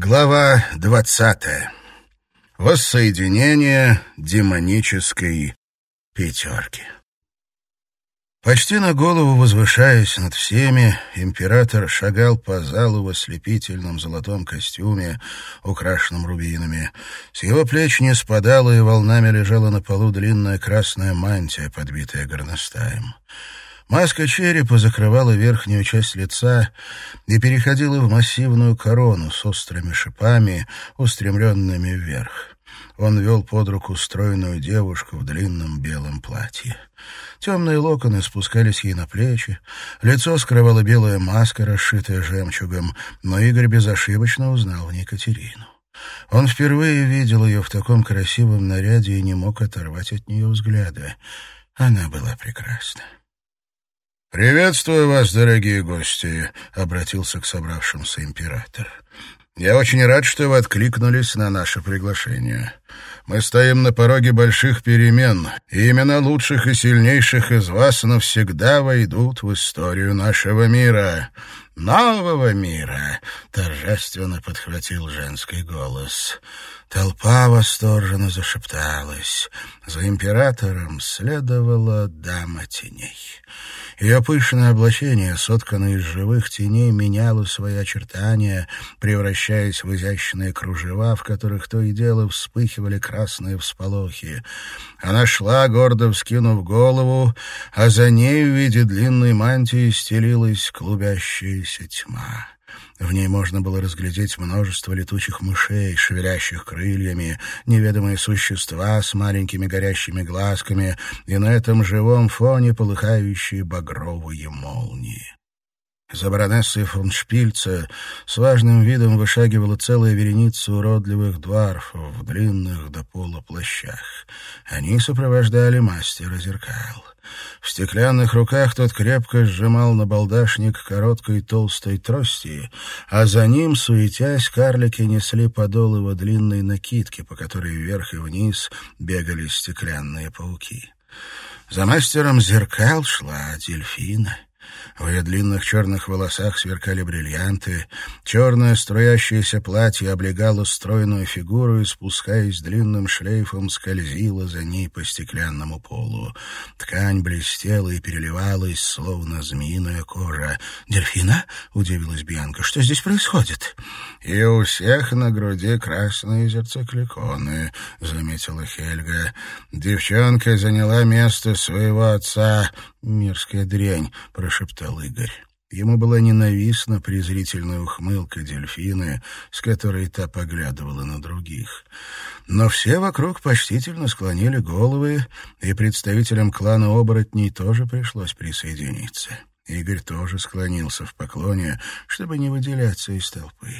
Глава двадцатая. Воссоединение демонической пятерки. Почти на голову возвышаясь над всеми, император шагал по залу в ослепительном золотом костюме, украшенном рубинами. С его плеч не спадала и волнами лежала на полу длинная красная мантия, подбитая горностаем. Маска черепа закрывала верхнюю часть лица и переходила в массивную корону с острыми шипами, устремленными вверх. Он вел под руку стройную девушку в длинном белом платье. Темные локоны спускались ей на плечи, лицо скрывала белая маска, расшитая жемчугом, но Игорь безошибочно узнал в ней Катерину. Он впервые видел ее в таком красивом наряде и не мог оторвать от нее взгляда. Она была прекрасна. «Приветствую вас, дорогие гости», — обратился к собравшимся император. «Я очень рад, что вы откликнулись на наше приглашение. Мы стоим на пороге больших перемен, и имена лучших и сильнейших из вас навсегда войдут в историю нашего мира. Нового мира!» — торжественно подхватил женский голос. Толпа восторженно зашепталась. За императором следовала дама теней. Ее пышное облачение, сотканное из живых теней, меняло свои очертания, превращаясь в изящные кружева, в которых то и дело вспыхивали красные всполохи. Она шла, гордо вскинув голову, а за ней в виде длинной мантии стелилась клубящаяся тьма. В ней можно было разглядеть множество летучих мышей, шевелящих крыльями, неведомые существа с маленькими горящими глазками и на этом живом фоне полыхающие багровые молнии. За баронессой фон Шпильце с важным видом вышагивала целая вереница уродливых дварфов в длинных до пола плащах. Они сопровождали мастера зеркал. В стеклянных руках тот крепко сжимал набалдашник короткой толстой трости, а за ним, суетясь, карлики несли подол его длинной накидки, по которой вверх и вниз бегали стеклянные пауки. За мастером зеркал шла дельфина — в ее длинных черных волосах сверкали бриллианты. Черное струящееся платье облегало стройную фигуру и, спускаясь длинным шлейфом, скользило за ней по стеклянному полу. Ткань блестела и переливалась, словно змеиная кожа. «Дельфина?» — удивилась Бьянка. «Что здесь происходит?» «И у всех на груди красные зерцекликоны», — заметила Хельга. «Девчонка заняла место своего отца». «Мерзкая дрянь», — прошептал Игорь. Ему была ненавистна презрительная ухмылка дельфины, с которой та поглядывала на других. Но все вокруг почтительно склонили головы, и представителям клана оборотней тоже пришлось присоединиться. Игорь тоже склонился в поклоне, чтобы не выделяться из толпы.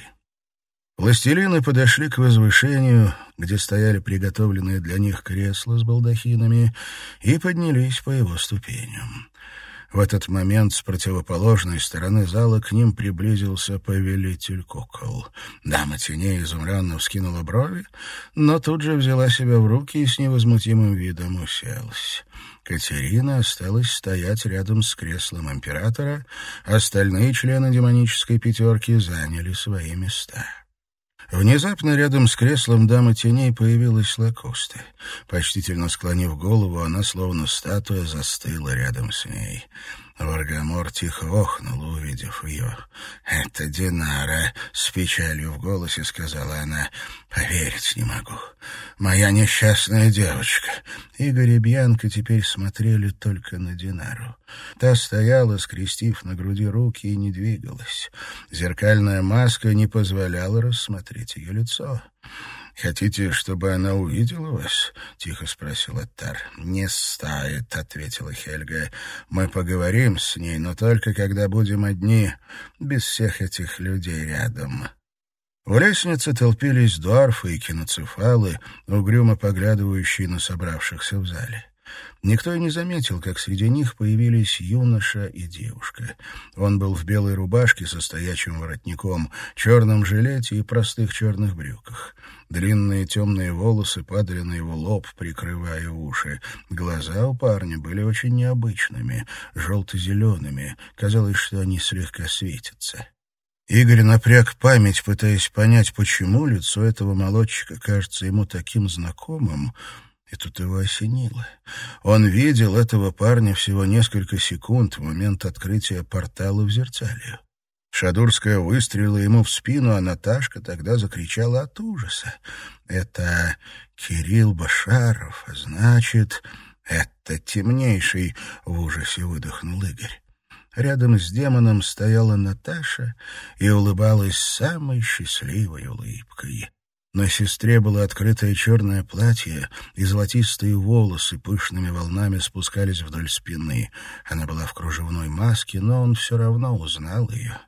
Властелины подошли к возвышению, где стояли приготовленные для них кресла с балдахинами, и поднялись по его ступеням. В этот момент с противоположной стороны зала к ним приблизился повелитель кукол. Дама теней изумленно вскинула брови, но тут же взяла себя в руки и с невозмутимым видом уселась. Катерина осталась стоять рядом с креслом императора, остальные члены демонической пятерки заняли свои места. Внезапно рядом с креслом дамы теней появилась Лакоста. Почтительно склонив голову, она, словно статуя, застыла рядом с ней. Варгамор тихо охнул, увидев ее. «Это Динара», — с печалью в голосе сказала она. «Поверить не могу. Моя несчастная девочка». Игорь и Бьянка теперь смотрели только на Динару. Та стояла, скрестив на груди руки, и не двигалась. Зеркальная маска не позволяла рассмотреть ее лицо. «Хотите, чтобы она увидела вас?» — тихо спросил Аттар. «Не стоит», — ответила Хельга. «Мы поговорим с ней, но только когда будем одни, без всех этих людей рядом». В лестнице толпились дуарфы и киноцефалы, угрюмо поглядывающие на собравшихся в зале. Никто и не заметил, как среди них появились юноша и девушка. Он был в белой рубашке со стоячим воротником, черном жилете и простых черных брюках. Длинные темные волосы падали на его лоб, прикрывая уши. Глаза у парня были очень необычными, желто-зелеными. Казалось, что они слегка светятся. Игорь напряг память, пытаясь понять, почему лицо этого молодчика кажется ему таким знакомым, и тут его осенило. Он видел этого парня всего несколько секунд в момент открытия портала в Зерцалию. Шадурская выстрелила ему в спину, а Наташка тогда закричала от ужаса. «Это Кирилл Башаров, а значит, это темнейший!» — в ужасе выдохнул Игорь. Рядом с демоном стояла Наташа и улыбалась самой счастливой улыбкой. На сестре было открытое черное платье, и золотистые волосы пышными волнами спускались вдоль спины. Она была в кружевной маске, но он все равно узнал ее.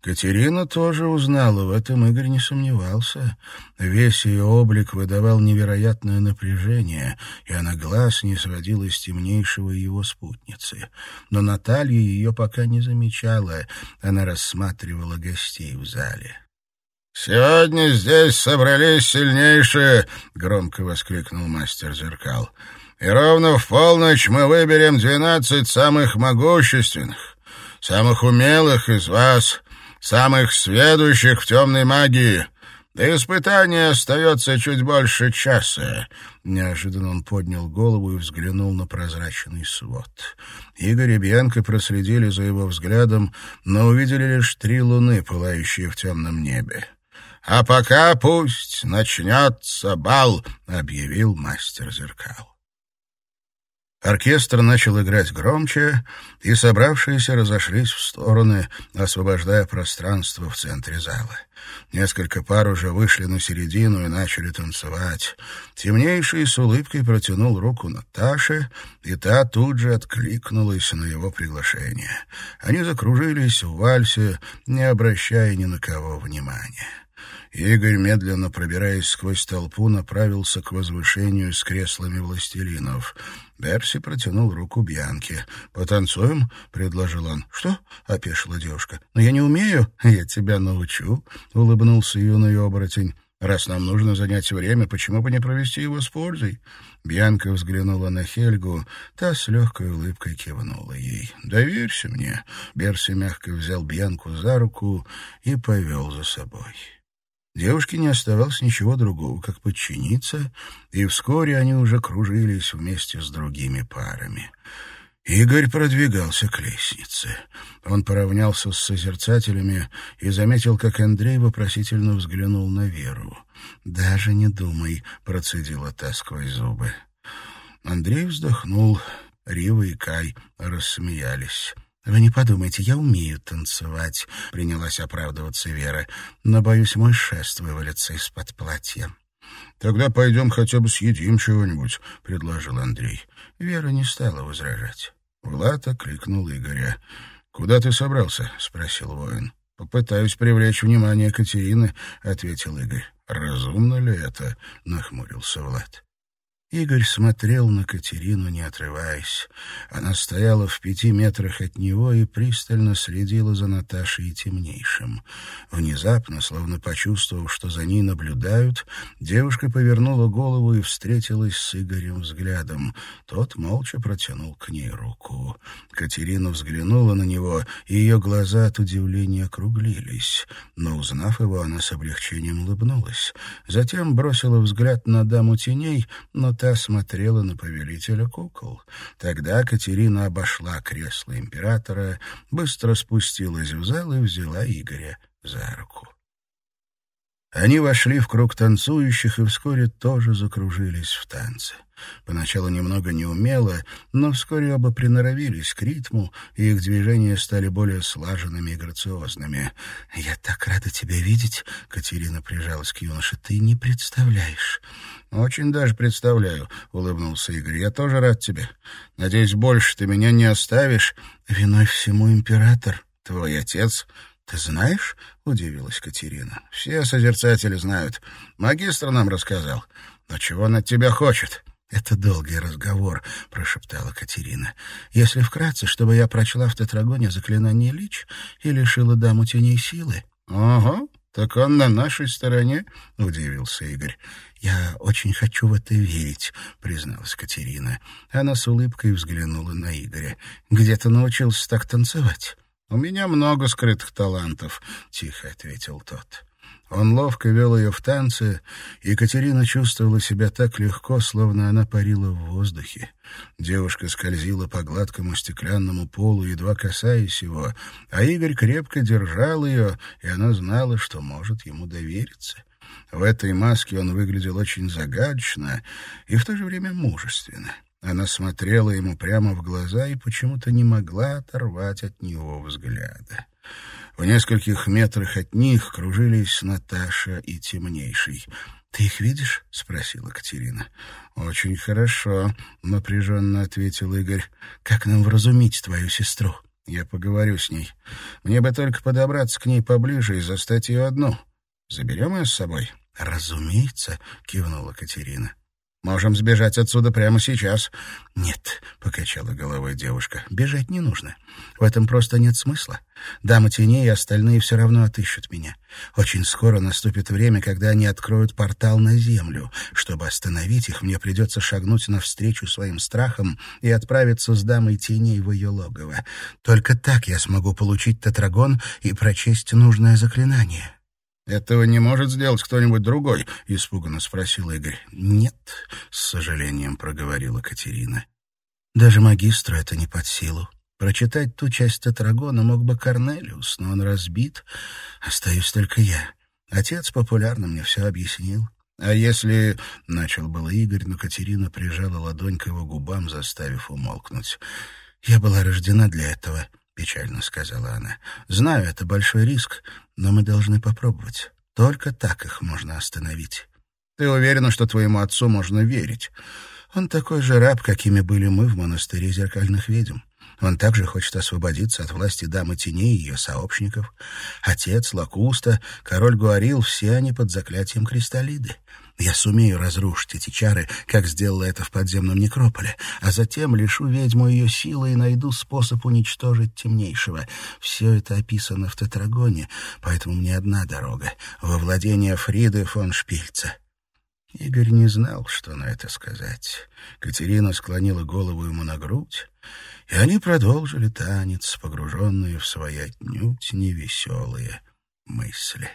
Катерина тоже узнала, в этом Игорь не сомневался. Весь ее облик выдавал невероятное напряжение, и она глаз не сводила с темнейшего его спутницы. Но Наталья ее пока не замечала, она рассматривала гостей в зале. «Сегодня здесь собрались сильнейшие!» — громко воскликнул мастер зеркал. «И ровно в полночь мы выберем двенадцать самых могущественных, самых умелых из вас, самых сведущих в темной магии. До испытания остается чуть больше часа». Неожиданно он поднял голову и взглянул на прозрачный свод. Игорь и Бьянка проследили за его взглядом, но увидели лишь три луны, пылающие в темном небе. «А пока пусть начнется бал», — объявил мастер зеркал. Оркестр начал играть громче, и собравшиеся разошлись в стороны, освобождая пространство в центре зала. Несколько пар уже вышли на середину и начали танцевать. Темнейший с улыбкой протянул руку Наташе, и та тут же откликнулась на его приглашение. Они закружились в вальсе, не обращая ни на кого внимания. Игорь, медленно пробираясь сквозь толпу, направился к возвышению с креслами властелинов. Берси протянул руку Бьянке. «Потанцуем?» — предложил он. «Что?» — опешила девушка. «Но я не умею. Я тебя научу», — улыбнулся юный оборотень. «Раз нам нужно занять время, почему бы не провести его с пользой?» Бьянка взглянула на Хельгу, та с легкой улыбкой кивнула ей. «Доверься мне». Берси мягко взял Бьянку за руку и повел за собой. Девушке не оставалось ничего другого, как подчиниться, и вскоре они уже кружились вместе с другими парами. Игорь продвигался к лестнице. Он поравнялся с созерцателями и заметил, как Андрей вопросительно взглянул на Веру. «Даже не думай», — процедила та сквозь зубы. Андрей вздохнул. Рива и Кай рассмеялись. «Вы не подумайте, я умею танцевать», — принялась оправдываться Вера. «Но, боюсь, мой шест вывалится из-под платья». «Тогда пойдем хотя бы съедим чего-нибудь», — предложил Андрей. Вера не стала возражать. Влад окликнул Игоря. «Куда ты собрался?» — спросил воин. «Попытаюсь привлечь внимание Катерины», — ответил Игорь. «Разумно ли это?» — нахмурился Влад. Игорь смотрел на Катерину, не отрываясь. Она стояла в пяти метрах от него и пристально следила за Наташей темнейшим. Внезапно, словно почувствовав, что за ней наблюдают, девушка повернула голову и встретилась с Игорем взглядом. Тот молча протянул к ней руку. Катерина взглянула на него, и ее глаза от удивления округлились. Но, узнав его, она с облегчением улыбнулась. Затем бросила взгляд на даму теней, но та смотрела на повелителя кукол. Тогда Катерина обошла кресло императора, быстро спустилась в зал и взяла Игоря за руку. Они вошли в круг танцующих и вскоре тоже закружились в танце. Поначалу немного неумело, но вскоре оба приноровились к ритму, и их движения стали более слаженными и грациозными. «Я так рада тебя видеть!» — Катерина прижалась к юноше. «Ты не представляешь!» «Очень даже представляю», — улыбнулся Игорь. «Я тоже рад тебе. Надеюсь, больше ты меня не оставишь. Виной всему император, твой отец». «Ты знаешь?» — удивилась Катерина. «Все созерцатели знают. Магистр нам рассказал. Но чего он от тебя хочет?» «Это долгий разговор», — прошептала Катерина. «Если вкратце, чтобы я прочла в Тетрагоне заклинание Лич и лишила даму теней силы». «Ага, так он на нашей стороне», — удивился Игорь. «Я очень хочу в это верить», — призналась Катерина. Она с улыбкой взглянула на Игоря. «Где ты научился так танцевать?» «У меня много скрытых талантов», — тихо ответил тот. Он ловко вел ее в танцы, и Екатерина чувствовала себя так легко, словно она парила в воздухе. Девушка скользила по гладкому стеклянному полу, едва касаясь его, а Игорь крепко держал ее, и она знала, что может ему довериться. В этой маске он выглядел очень загадочно и в то же время мужественно. Она смотрела ему прямо в глаза и почему-то не могла оторвать от него взгляда. В нескольких метрах от них кружились Наташа и Темнейший. «Ты их видишь?» — спросила Катерина. «Очень хорошо», — напряженно ответил Игорь. «Как нам вразумить твою сестру?» «Я поговорю с ней. Мне бы только подобраться к ней поближе и застать ее одну. Заберем ее с собой?» «Разумеется», — кивнула Катерина. Можем сбежать отсюда прямо сейчас». «Нет», — покачала головой девушка, — «бежать не нужно. В этом просто нет смысла. Дама теней и остальные все равно отыщут меня. Очень скоро наступит время, когда они откроют портал на землю. Чтобы остановить их, мне придется шагнуть навстречу своим страхам и отправиться с дамой теней в ее логово. Только так я смогу получить тетрагон и прочесть нужное заклинание». «Этого не может сделать кто-нибудь другой?» — испуганно спросил Игорь. «Нет», — с сожалением проговорила Катерина. «Даже магистру это не под силу. Прочитать ту часть Тетрагона мог бы Корнелиус, но он разбит. Остаюсь только я. Отец популярно мне все объяснил. А если...» — начал было Игорь, но Катерина прижала ладонь к его губам, заставив умолкнуть. «Я была рождена для этого» печально сказала она. «Знаю, это большой риск, но мы должны попробовать. Только так их можно остановить. Ты уверена, что твоему отцу можно верить? Он такой же раб, какими были мы в монастыре зеркальных ведьм. Он также хочет освободиться от власти дамы теней и ее сообщников. Отец, Лакуста, король Гуарил — все они под заклятием Кристаллиды. Я сумею разрушить эти чары, как сделала это в подземном некрополе, а затем лишу ведьму ее силы и найду способ уничтожить темнейшего. Все это описано в Тетрагоне, поэтому мне одна дорога — во владение Фриды фон Шпильца. Игорь не знал, что на это сказать. Катерина склонила голову ему на грудь, и они продолжили танец, погруженные в свои отнюдь невеселые мысли.